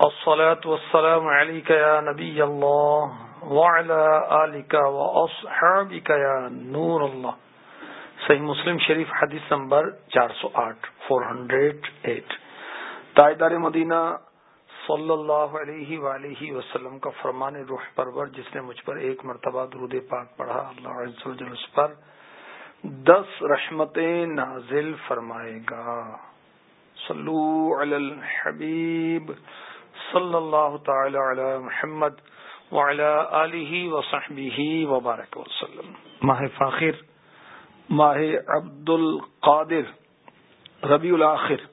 الصلاة والسلام عليك يا نبي الله نور اللہ صحیح مسلم شریف حدیث نمبر چار سو آٹھ، فور ہنڈریڈ ایٹ۔ تائیدار مدینہ صلی اللہ علیہ وآلہ وسلم کا فرمان روح پرور، جس نے مجھ پر ایک مرتبہ درود پاک پڑھا، اللہ عز و جل اس پر دس رحمتیں نازل فرمائے گا۔ صلو علی الحبیب۔ صلی اللہ تعالی علی محمد آله وصحبه وبارك وسلم. ماہ فاخر، ماہ عبد القادر ربیع الآخر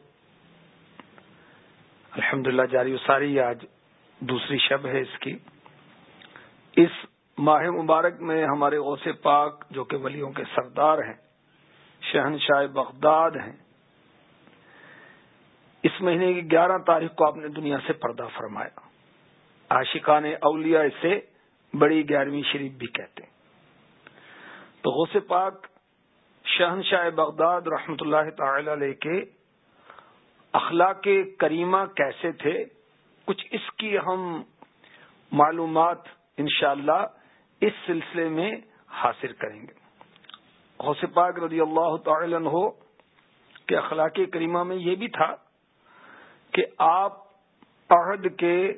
الحمد للہ جاری اساری آج دوسری شب ہے اس کی. اس ماہ مبارک میں ہمارے غوث پاک جو کہ ولیوں کے سردار ہیں، شہنشاہ بغداد ہیں اس مہینے کی گیارہ تاریخ کو آپ نے دنیا سے پردہ فرمایا۔ عاشقان اولیاء سے بڑی گیارہویں شریف بھی کہتے ہیں۔ تو غوث پاک شہنشاہ بغداد رحمت اللہ تعالی علیہ کے اخلاق کریمہ کیسے تھے، کچھ اس کی ہم معلومات انشاءاللہ اللہ اس سلسلے میں حاصل کریں گے۔ غوث پاک رضی اللہ تعالی عنہ کے اخلاق کریمہ میں یہ بھی تھا کہ آپ عہد کے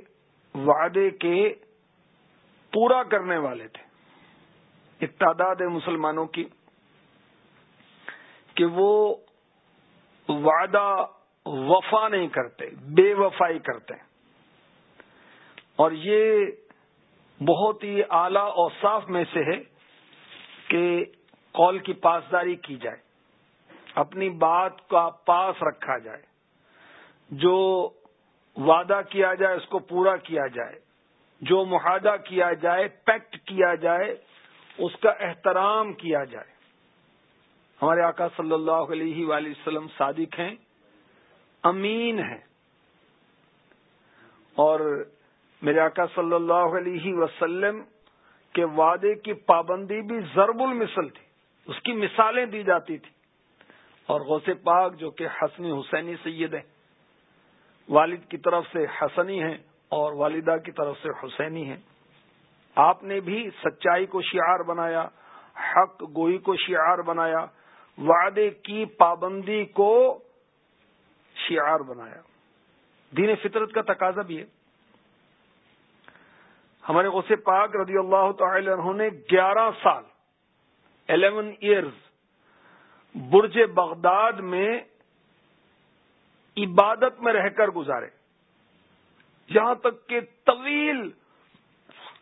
وعدے کے پورا کرنے والے تھے۔ ایک تعداد ہے مسلمانوں کی کہ وہ وعدہ وفا نہیں کرتے، بے وفائی کرتے۔ اور یہ بہت ہی اعلی اور صاف میں سے ہے کہ قول کی پاسداری کی جائے، اپنی بات کا پاس رکھا جائے۔ جو وعدہ کیا جائے، اس کو پورا کیا جائے، جو معاہدہ کیا جائے، پیکٹ کیا جائے، اس کا احترام کیا جائے۔ ہمارے آقا صلی اللہ علیہ وآلہ وسلم صادق ہیں، امین ہیں۔ اور میرے آقا صلی اللہ علیہ وسلم کے وعدے کی پابندی بھی ضرب المثل تھی۔ اس کی مثالیں دی جاتی تھی اور غوث پاک جو کہ حسنی حسینی سید ہیں والد کی طرف سے حسنی ہیں اور والدہ کی طرف سے حسینی ہیں۔ آپ نے بھی سچائی کو شعار بنایا، حق گوئی کو شعار بنایا، وعدے کی پابندی کو شعار بنایا۔ دین فطرت کا تقاضا بھی ہے۔ ہمارے غصے پاک رضی اللہ تعالی عنہ نے گیارہ سال، الیون ایئرز، برج بغداد میں عبادت میں رہ کر گزارے۔ یہاں تک کہ طویل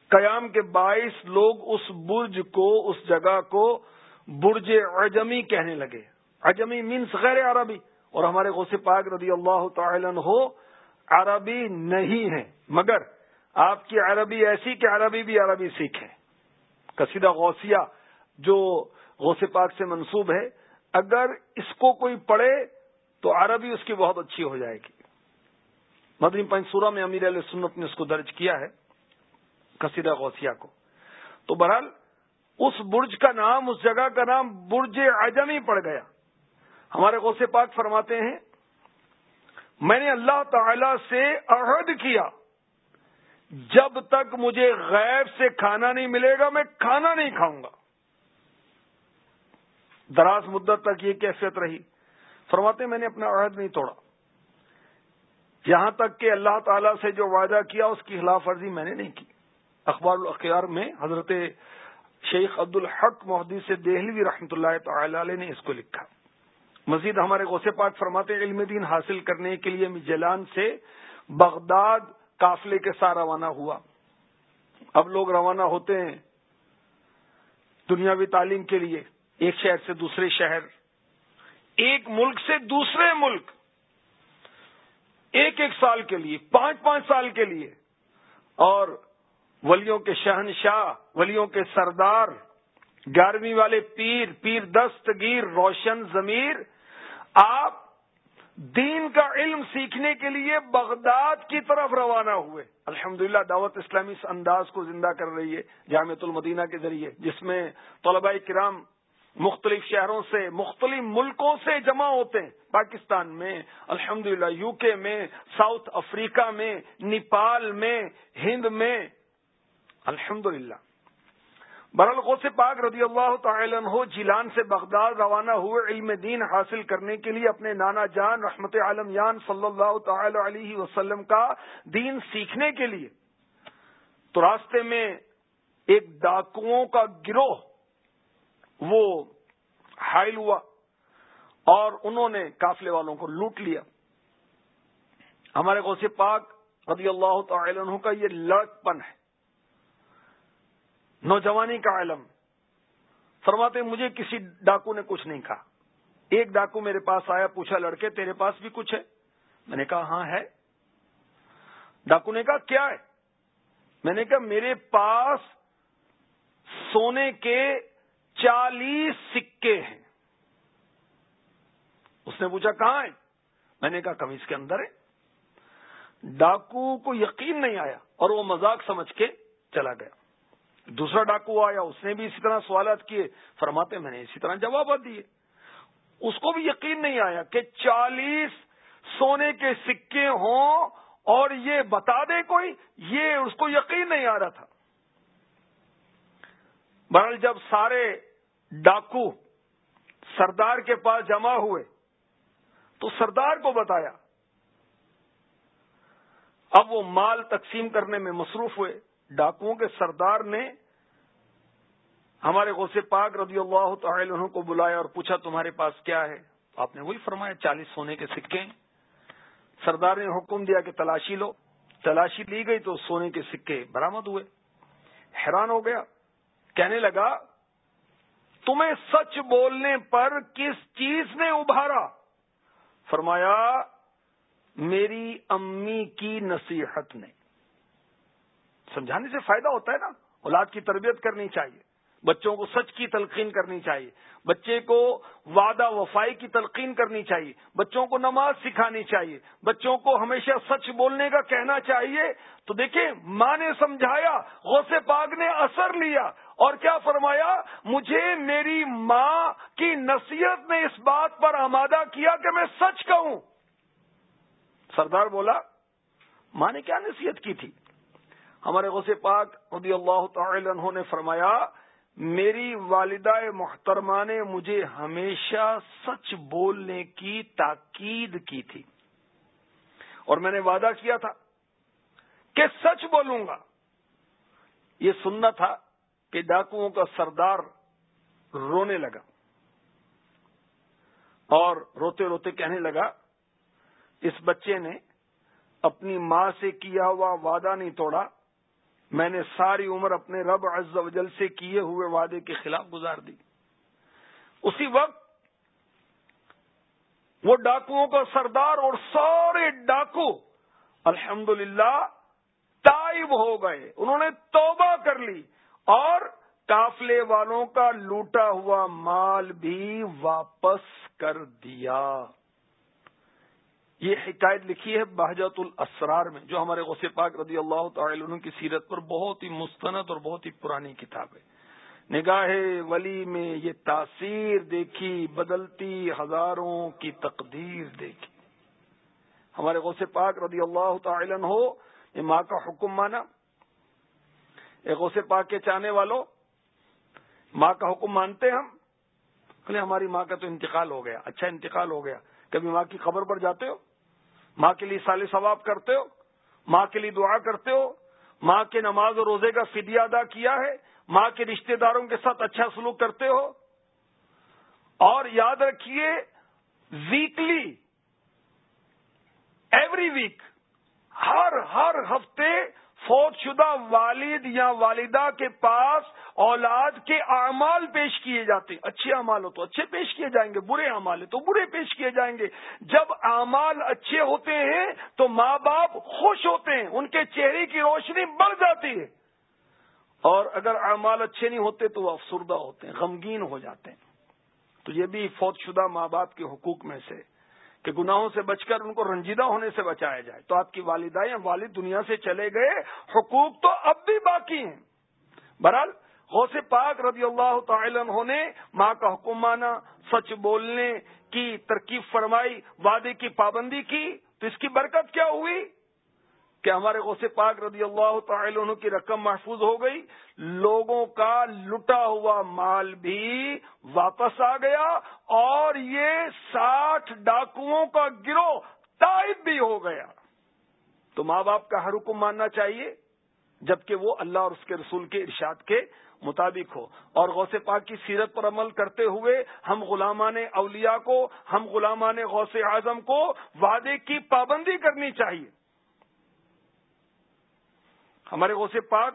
قیام کے باعث لوگ اس برج کو، اس جگہ کو برج عجمی کہنے لگے۔ عجمی مینس غیر عربی۔ اور ہمارے غوث پاک رضی اللہ تعالی ہو عربی نہیں ہے مگر آپ کی عربی ایسی کہ عربی بھی عربی سیکھیں کسیدہ غوثیہ جو غوث پاک سے منسوب ہے، اگر اس کو کوئی پڑھے تو عربی اس کی بہت اچھی ہو جائے گی۔ مدنی پنچ سورہ میں امیر علیہ سنت نے اس کو درج کیا ہے کثیرہ غوثیہ کو۔ تو بہرحال، اس برج کا نام، اس جگہ کا نام برج اعظمی پڑ گیا۔ ہمارے غوث پاک فرماتے ہیں، میں نے اللہ تعالی سے عہد کیا، جب تک مجھے غیب سے کھانا نہیں ملے گا، میں کھانا نہیں کھاؤں گا۔ دراز مدت تک یہ کیفیت رہی۔ فرماتے میں نے اپنا عہد نہیں توڑا۔ یہاں تک کہ اللہ تعالی سے جو وعدہ کیا، اس کی خلاف ورزی میں نے نہیں کی۔ اخبار الاخیار میں حضرت شیخ عبد الحق محدود سے دہلوی رحمۃ اللہ تعالی علیہ نے اس کو لکھا۔ مزید ہمارے غوث پاک فرماتے علم دین حاصل کرنے کے لیے جلان سے بغداد قافلے کے ساتھ روانہ ہوا۔ اب لوگ روانہ ہوتے ہیں دنیاوی تعلیم کے لیے، ایک شہر سے دوسرے شہر۔ ایک ملک سے دوسرے ملک ایک ایک سال کے لیے، پانچ پانچ سال کے لیے۔ اور ولیوں کے شہنشاہ، ولیوں کے سردار، گیارہویں والے پیر پیر دستگیر، روشن ضمیر، آپ دین کا علم سیکھنے کے لیے بغداد کی طرف روانہ ہوئے۔ الحمدللہ، دعوت اسلامی اس انداز کو زندہ کر رہی ہے جامعت المدینہ کے ذریعے، جس میں طلباء کرام مختلف شہروں سے، مختلف ملکوں سے جمع ہوتے ہیں۔ پاکستان میں، الحمدللہ، یو کے میں، ساؤتھ افریقہ میں، نیپال میں، ہند میں۔ الحمدللہ۔ برالغو سے پاک رضی اللہ تعالی عنہ جیلان سے بغداد روانہ ہوئے علم دین حاصل کرنے کے لیے اپنے نانا جان، رحمت عالم جان صلی اللہ تعالی علیہ وسلم کا دین سیکھنے کے لیے تو راستے میں ایک ڈاکوؤں کا گروہ وہ حائل ہوا اور انہوں نے قافلے والوں کو لوٹ لیا۔ ہمارے غوث پاک رضی اللہ تعالی عنہ کا یہ لڑکپن ہے۔ نوجوانی کا علم۔ فرماتے مجھے کسی ڈاکو نے کچھ نہیں کہا۔ ایک ڈاکو میرے پاس آیا، پوچھا، لڑکے، تیرے پاس بھی کچھ ہے؟ میں نے کہا ہاں ہے۔ ڈاکو نے کہا، کیا ہے؟ میں نے کہا، میرے پاس سونے کے چالیس سکے ہیں۔ اس نے پوچھا، کہاں ہے میں نے کہا کمیز کے اندر ہے ڈاکو کو یقین نہیں آیا اور وہ مذاق سمجھ کے چلا گیا۔ دوسرا ڈاکو آیا، اس نے بھی اسی طرح سوالات کیے۔ فرماتے، میں نے اسی طرح جوابات دیے۔ اس کو بھی یقین نہیں آیا کہ چالیس سونے کے سکے ہوں اور یہ بتا دے کوئی، یہ اس کو یقین نہیں آ رہا تھا۔ بہرحال جب سارے ڈاکو سردار کے پاس جمع ہوئے تو سردار کو بتایا۔ اب وہ مال تقسیم کرنے میں مصروف ہوئے۔ ڈاکوؤں کے سردار نے ہمارے غوث پاک رضی اللہ تعالی عنہ کو بلایا اور پوچھا، تمہارے پاس کیا ہے؟ آپ نے وہی فرمایا، چالیس سونے کے سکے۔ سردار نے حکم دیا کہ تلاشی لو۔ تلاشی لی گئی تو سونے کے سکے برامد ہوئے۔ حیران ہو گیا۔ کہنے لگا تمہیں سچ بولنے پر کس چیز نے ابھارا؟ فرمایا، میری امی کی نصیحت نے۔ سمجھانے سے فائدہ ہوتا ہے نا؟ اولاد کی تربیت کرنی چاہیے، بچوں کو سچ کی تلقین کرنی چاہیے، بچے کو وعدہ وفائی کی تلقین کرنی چاہیے، بچوں کو نماز سکھانی چاہیے، بچوں کو ہمیشہ سچ بولنے کا کہنا چاہیے۔ تو دیکھیں، ماں نے سمجھایا، غوث پاک نے اثر لیا۔ اور کیا فرمایا؟ مجھے میری ماں کی نصیحت نے اس بات پر آمادہ کیا کہ میں سچ کہوں۔ سردار بولا، ماں نے کیا نصیحت کی تھی؟ ہمارے غوث پاک رضی اللہ تعالی عنہ نے فرمایا، میری والدہ محترمہ نے مجھے ہمیشہ سچ بولنے کی تاکید کی تھی۔ اور میں نے وعدہ کیا تھا کہ سچ بولوں گا۔ یہ سننا تھا۔ کہ ڈاکوؤں کا سردار رونے لگا اور روتے روتے کہنے لگا، اس بچے نے اپنی ماں سے کیا ہوا وعدہ نہیں توڑا، میں نے ساری عمر اپنے رب عز و جل سے کیے ہوئے وعدے کے خلاف گزار دی۔ اسی وقت وہ ڈاکوؤں کا سردار اور سارے ڈاکو الحمد للہ تائب ہو گئے۔ انہوں نے توبہ کر لی۔ اور کافلے والوں کا لوٹا ہوا مال بھی واپس کر دیا۔ یہ حکایت لکھی ہے بہجت الاسرار میں، جو ہمارے غوث پاک رضی اللہ تعالی عنہ کی سیرت پر بہت ہی مستند اور بہت ہی پرانی کتاب ہے۔ نگاہ ولی میں یہ تاثیر دیکھی، بدلتی ہزاروں کی تقدیر دیکھی۔ ہمارے غوث پاک رضی اللہ تعالی عنہ یہ ماں کا حکم مانا۔ غوث پاک کے چاہنے والوں، ماں کا حکم مانتے ہم ہماری ماں کا تو انتقال ہو گیا اچھا انتقال ہو گیا۔ کبھی ماں کی خبر پر جاتے ہو؟ ماں کے لیے سال ثواب کرتے ہو؟ ماں کے لیے دعا کرتے ہو؟ ماں کے نماز اور روزے کا فدیہ ادا کیا ہے؟ ماں کے رشتہ داروں کے ساتھ اچھا سلوک کرتے ہو؟ اور یاد رکھیے ویکلی ایوری ویک ہر ہر ہفتے فوت شدہ والد یا والدہ کے پاس اولاد کے اعمال پیش کیے جاتے ہیں۔ اچھے اعمال ہو تو اچھے پیش کیے جائیں گے، برے اعمال ہے تو برے پیش کیے جائیں گے۔ جب اعمال اچھے ہوتے ہیں تو ماں باپ خوش ہوتے ہیں، ان کے چہرے کی روشنی بڑھ جاتی ہے۔ اور اگر اعمال اچھے نہیں ہوتے تو وہ افسردہ ہوتے ہیں، غمگین ہو جاتے ہیں۔ تو یہ بھی فوت شدہ ماں باپ کے حقوق میں سے کہ گناہوں سے بچ کر ان کو رنجیدہ ہونے سے بچایا جائے۔ تو آپ کی والدہ یا والد دنیا سے چلے گئے، حقوق تو اب بھی باقی ہیں۔ بہرحال، غوث پاک رضی اللہ تعالی نے ماں کا حکم مانا، سچ بولنے کی ترکیب فرمائی، وعدے کی پابندی کی، تو اس کی برکت کیا ہوئی؟ کہ ہمارے غوث پاک رضی اللہ تعالی عنہ کی رقم محفوظ ہو گئی، لوگوں کا لٹا ہوا مال بھی واپس آ گیا اور یہ ساٹھ ڈاکوؤں کا گروہ تائب بھی ہو گیا۔ تو ماں باپ کا ہر حکم ماننا چاہیے، جبکہ وہ اللہ اور اس کے رسول کے ارشاد کے مطابق ہو۔ اور غوث پاک کی سیرت پر عمل کرتے ہوئے ہم غلامان اولیاء کو، ہم غلامان غوث اعظم کو وعدے کی پابندی کرنی چاہیے۔ ہمارے غوث پاک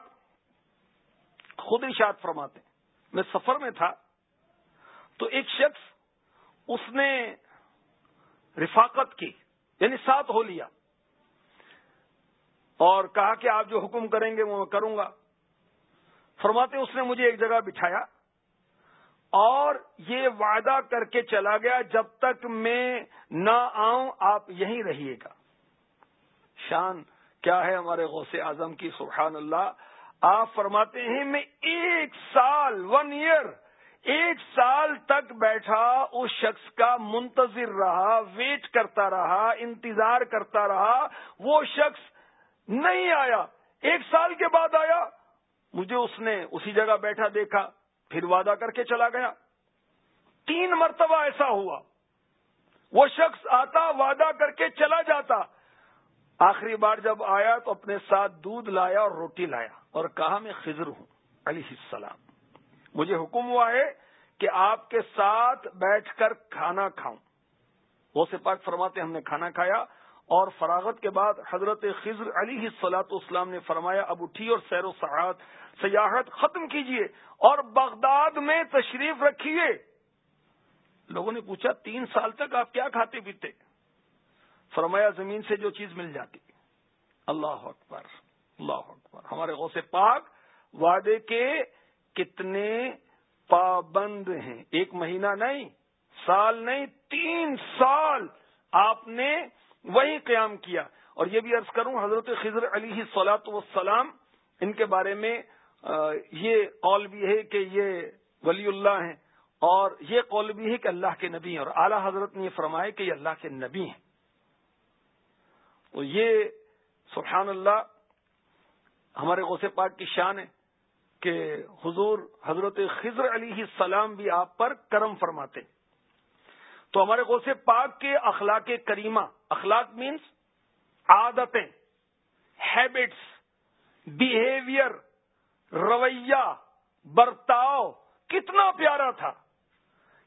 خود ارشاد فرماتے میں سفر میں تھا تو ایک شخص اس نے رفاقت کی یعنی ساتھ ہو لیا اور کہا کہ آپ جو حکم کریں گے وہ میں کروں گا۔ فرماتے اس نے مجھے ایک جگہ بٹھایا اور یہ وعدہ کر کے چلا گیا، جب تک میں نہ آؤں، آپ یہیں رہیے گا۔ شان۔ کیا ہے ہمارے غوث اعظم کی سبحان اللہ؟ آپ فرماتے ہیں، میں ایک سال ون ایئر ایک سال تک بیٹھا، اس شخص کا منتظر رہا ویٹ کرتا رہا، انتظار کرتا رہا، وہ شخص نہیں آیا۔ ایک سال کے بعد آیا، مجھے اس نے اسی جگہ بیٹھا دیکھا، پھر وعدہ کر کے چلا گیا۔ تین مرتبہ ایسا ہوا۔ وہ شخص آتا، وعدہ کر کے چلا جاتا۔ آخری بار جب آیا تو اپنے ساتھ دودھ لایا اور روٹی لایا اور کہا میں خضر ہوں علی السلام۔ مجھے حکم ہوا ہے کہ آپ کے ساتھ بیٹھ کر کھانا کھاؤں۔ وہ سے پاک فرماتے ہم نے کھانا کھایا اور فراغت کے بعد حضرت خضر علی سلاط اسلام نے فرمایا، اب اٹھی اور سیر و سعاد سیاحت ختم کیجیے اور بغداد میں تشریف رکھیے۔ لوگوں نے پوچھا، تین سال تک آپ کیا کھاتے پیتے؟ فرمایا زمین سے جو چیز مل جاتی۔ اللہ اکبر اللہ اکبر۔ ہمارے غوث پاک وعدے کے کتنے پابند ہیں۔ ایک مہینہ نہیں، سال نہیں، تین سال آپ نے وہی قیام کیا۔ اور یہ بھی عرض کروں، حضرت خضر علی سلاۃ وسلام ان کے بارے میں یہ قول بھی ہے کہ یہ ولی اللہ ہیں۔ اور یہ قول بھی ہے کہ اللہ کے نبی ہیں۔ اور اعلی حضرت نے یہ فرمایا کہ یہ اللہ کے نبی ہیں۔ تو یہ سبحان اللہ ہمارے غوث پاک کی شان ہے کہ حضور حضرت خضر علی السلام بھی آپ پر کرم فرماتے تو ہمارے غوث پاک کے اخلاق کریمہ، اخلاق مینس عادتیں ہیبٹس بیہیویئر رویہ، برتاؤ، کتنا پیارا تھا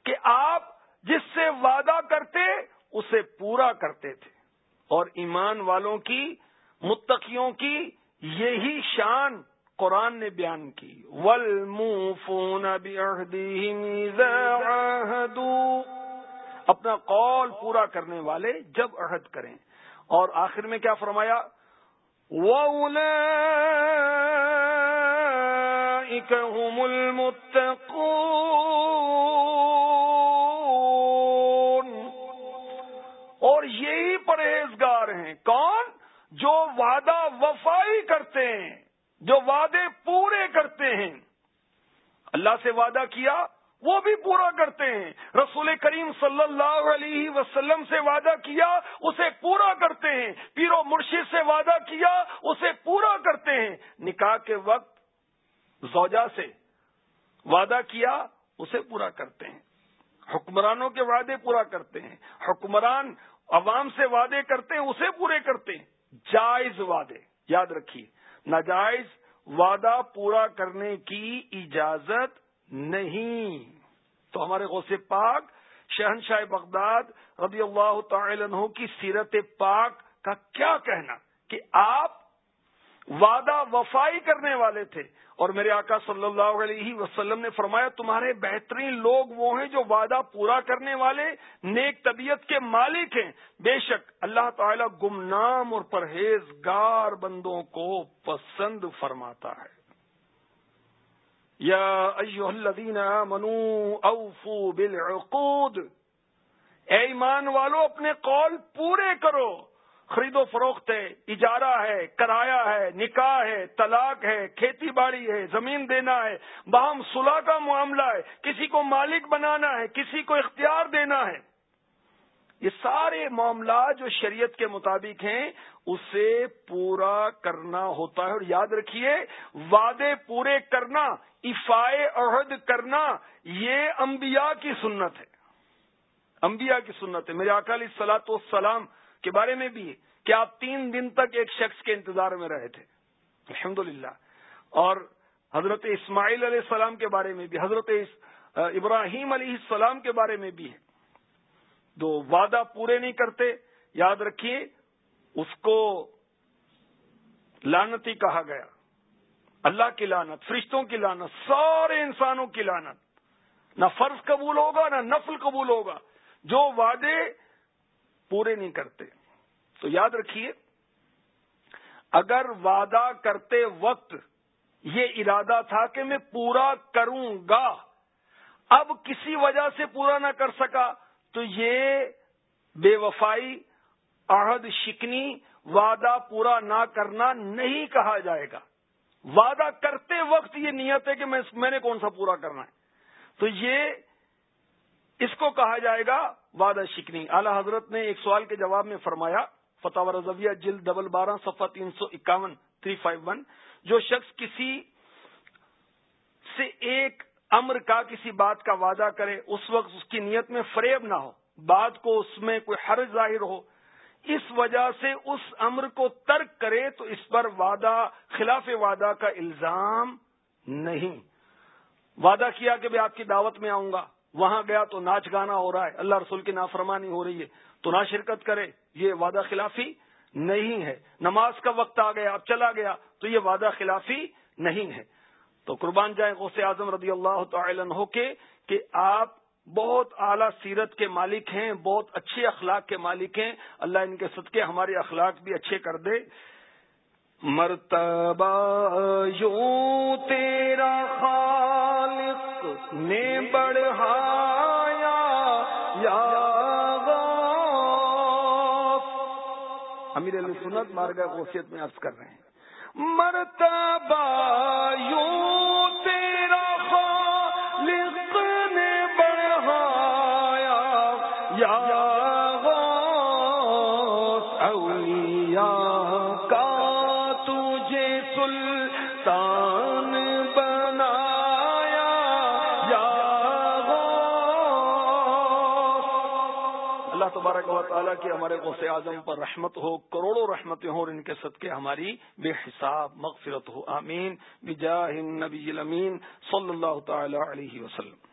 کہ آپ جس سے وعدہ کرتے، اسے پورا کرتے تھے۔ اور ایمان والوں کی، متقیوں کی یہی شان قرآن نے بیان کی۔ ول فون اپنا قول پورا کرنے والے جب عہد کریں۔ اور آخر میں کیا فرمایا؟ اور جو وعدہ وفائی کرتے ہیں، جو وعدے پورے کرتے ہیں، اللہ سے وعدہ کیا، وہ بھی پورا کرتے ہیں۔ رسول کریم صلی اللہ علیہ وسلم سے وعدہ کیا، اسے پورا کرتے ہیں۔ پیر و مرشد سے وعدہ کیا، اسے پورا کرتے ہیں۔ نکاح کے وقت زوجہ سے وعدہ کیا، اسے پورا کرتے ہیں۔ حکمرانوں کے وعدے پورا کرتے ہیں۔ حکمران عوام سے وعدے کرتے ہیں، اسے پورے کرتے ہیں۔ جائز وعدے، یاد رکھیے، ناجائز وعدہ پورا کرنے کی اجازت نہیں۔ تو ہمارے غوث پاک، شہنشاہ بغداد رضی اللہ تعالی عنہ کی سیرت پاک کا کیا کہنا کہ آپ وعدہ وفائی کرنے والے تھے۔ اور میرے آقا صلی اللہ علیہ وسلم نے فرمایا، تمہارے بہترین لوگ وہ ہیں جو وعدہ پورا کرنے والے نیک طبیعت کے مالک ہیں۔ بے شک اللہ تعالی گمنام اور پرہیزگار بندوں کو پسند فرماتا ہے۔ یا ایوہ الذین آمنوا اوفو بالعقود۔ اے ایمان والو، اپنے قول پورے کرو۔ خرید و فروخت ہے، اجارہ ہے، کرایہ ہے، نکاح ہے، طلاق ہے، کھیتی باڑی ہے، زمین دینا ہے، باہم صلاح کا معاملہ ہے، کسی کو مالک بنانا ہے، کسی کو اختیار دینا ہے۔ یہ سارے معاملات جو شریعت کے مطابق ہیں، اسے پورا کرنا ہوتا ہے۔ اور یاد رکھیے، وعدے پورے کرنا افائے عہد کرنا، یہ انبیاء کی سنت ہے۔ انبیاء کی سنت ہے۔ میرے اکالی سلاط والسلام کے بارے میں بھی کہ آپ تین دن تک ایک شخص کے انتظار میں رہے تھے۔ الحمد اور حضرت اسماعیل علیہ السلام کے بارے میں بھی، حضرت ابراہیم علیہ السلام کے بارے میں بھی ہے۔ دو، وعدہ پورے نہیں کرتے، یاد رکھیے، اس کو لانتی کہا گیا۔ اللہ کی لانت فرشتوں کی لانت سارے انسانوں کی لانت نہ فرض قبول ہوگا، نہ نفل قبول ہوگا۔ جو وعدے پورے نہیں کرتے۔ تو یاد رکھیے، اگر وعدہ کرتے وقت یہ ارادہ تھا کہ میں پورا کروں گا، اب کسی وجہ سے پورا نہ کر سکا، تو یہ بے وفائی، عہد شکنی، وعدہ پورا نہ کرنا نہیں کہا جائے گا۔ وعدہ کرتے وقت یہ نیت ہے کہ میں نے کون سا پورا کرنا ہے۔ تو یہ اس کو کہا جائے گا وعدہ شکنی۔ اعلی حضرت نے ایک سوال کے جواب میں فرمایا فتح رضویہ جلد ڈبل بارہ صفحہ تین سو اکاون، تھری فائیو ون، جو شخص کسی سے ایک امر کا کسی بات کا وعدہ کرے، اس وقت اس کی نیت میں فریب نہ ہو، بات کو اس میں کوئی حرج ظاہر ہو، اس وجہ سے اس امر کو ترک کرے، تو اس پر وعدہ، خلاف وعدہ کا الزام نہیں۔ وعدہ کیا کہ میں آپ کی دعوت میں آؤں گا؟ وہاں گیا تو ناچ گانا ہو رہا ہے، اللہ رسول کی نافرمانی ہو رہی ہے۔ تو نہ شرکت کرے، یہ وعدہ خلافی نہیں ہے۔ نماز کا وقت آ گیا، اب چلا گیا، تو یہ وعدہ خلافی نہیں ہے۔ تو قربان جائیں غوث اعظم رضی اللہ تعالی عنہ کے کہ آپ بہت اعلی سیرت کے مالک ہیں، بہت اچھے اخلاق کے مالک ہیں۔ اللہ ان کے صدقے، ہمارے اخلاق بھی اچھے کر دے۔ مرتبہ یوں تیرا خالق نے بڑھایا، یا امیر علی سنت مارگا کوفیت میں عرض کر رہے ہیں۔ مرتبہ تبارک و تعالیٰ کی ہمارے غوث اعظم پر رحمت ہو، کروڑوں رحمتیں ہوں اور ان کے صدقے ہماری بے حساب مغفرت ہو، آمین۔ بجاہ النبی الامین صلی اللہ تعالی علیہ وسلم۔